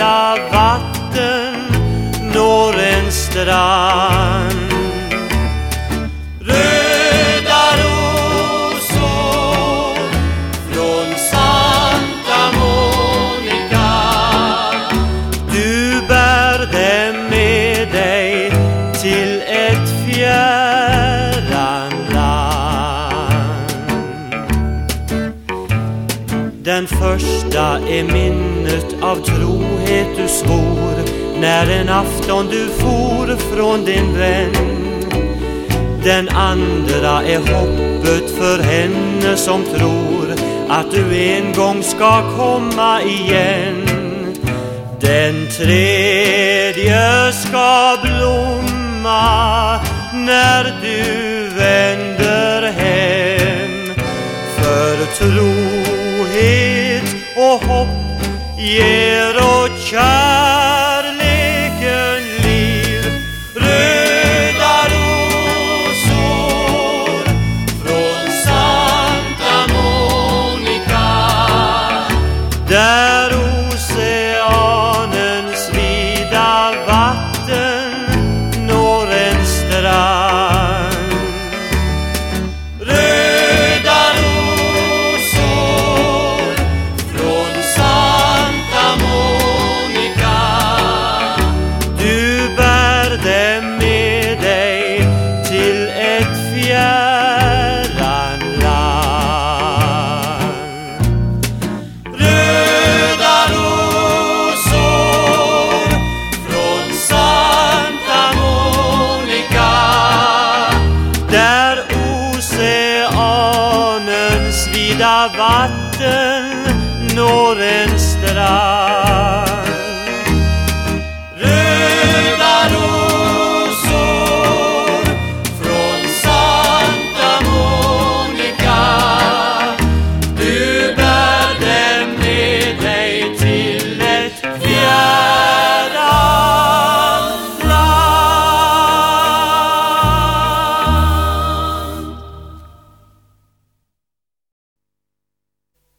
vida vatten når en strand. Röda rosor från Santa Monica. Du bär dem med dig till ett fjärran land. Den första är min minnet av trohet du svor när en afton du for från din vän den andra är hoppet för henne som tror att du en gång ska komma igen. Den tredje ska blomma när du vänder hem. För trohet och hopp Quiero child. Fjärran land Röda rosor från Santa Monica. Där oceanens vida vatten når en strand.